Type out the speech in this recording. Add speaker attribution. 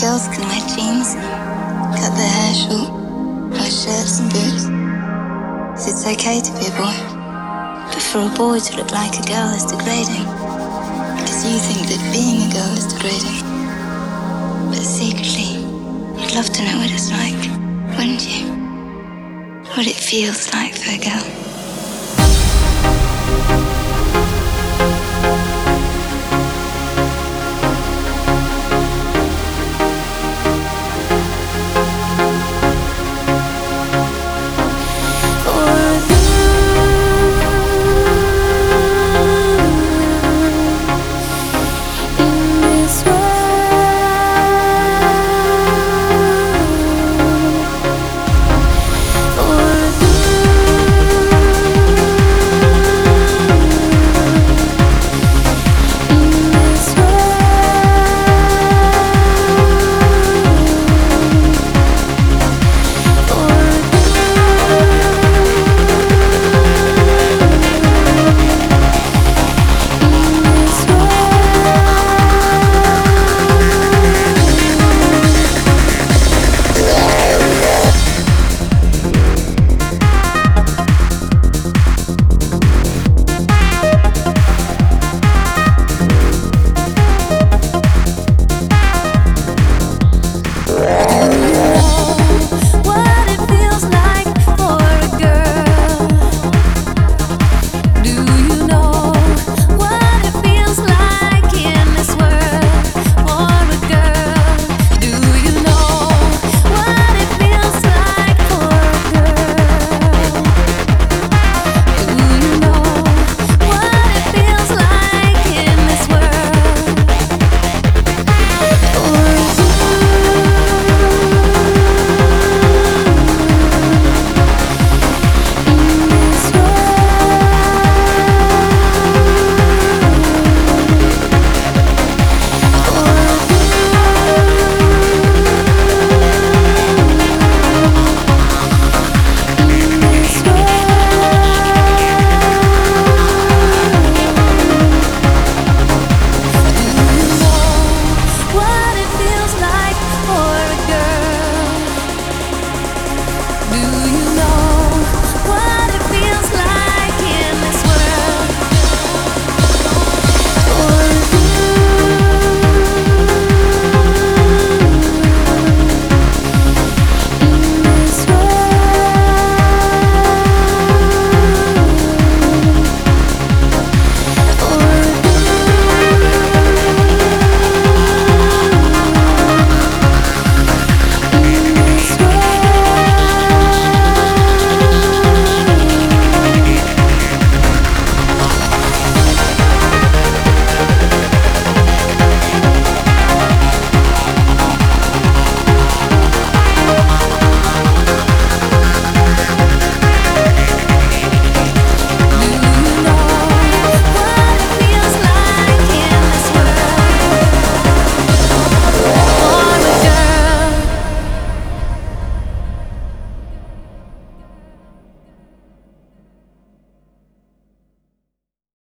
Speaker 1: Girls can wear jeans, cut their hair short, wear shirts and boots. It's okay to be a boy. But for a boy to look like a girl is degrading. Because you think that being a girl is degrading. But secretly, you'd love to know what it's like, wouldn't you? What it feels like for a girl.